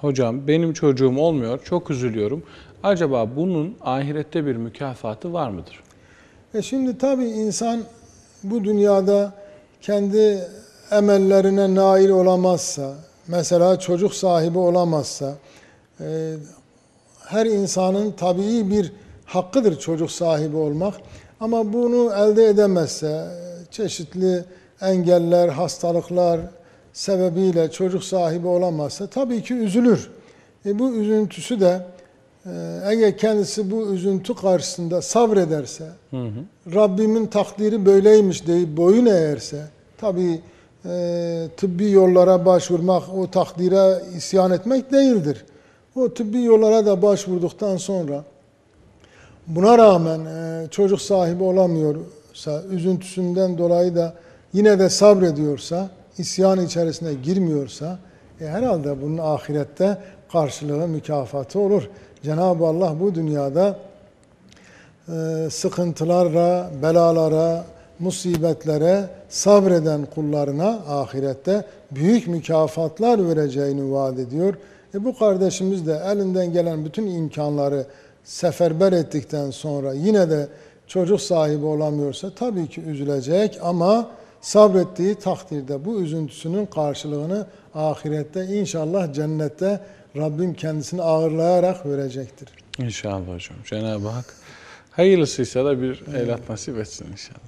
hocam benim çocuğum olmuyor, çok üzülüyorum. Acaba bunun ahirette bir mükafatı var mıdır? E şimdi tabii insan bu dünyada kendi emellerine nail olamazsa, mesela çocuk sahibi olamazsa, e, her insanın tabii bir hakkıdır çocuk sahibi olmak. Ama bunu elde edemezse, çeşitli engeller, hastalıklar sebebiyle çocuk sahibi olamazsa tabii ki üzülür. E bu üzüntüsü de e, eğer kendisi bu üzüntü karşısında sabrederse, Hı hı. Rabbimin takdiri böyleymiş deyip boyun eğerse, tabii e, tıbbi yollara başvurmak, o takdire isyan etmek değildir. O tıbbi yollara da başvurduktan sonra buna rağmen e, çocuk sahibi olamıyorsa, üzüntüsünden dolayı da yine de sabrediyorsa, isyan içerisine girmiyorsa, e, herhalde bunun ahirette karşılığı, mükafatı olur. Cenab-ı Allah bu dünyada e, sıkıntılara, belalara, musibetlere sabreden kullarına ahirette büyük mükafatlar vereceğini vaat ediyor. E bu kardeşimiz de elinden gelen bütün imkanları seferber ettikten sonra yine de çocuk sahibi olamıyorsa tabii ki üzülecek ama sabrettiği takdirde bu üzüntüsünün karşılığını ahirette inşallah cennette Rabbim kendisini ağırlayarak verecektir. İnşallah hocam. Cenab-ı Hak hayırlısıysa da bir evlat nasip etsin inşallah.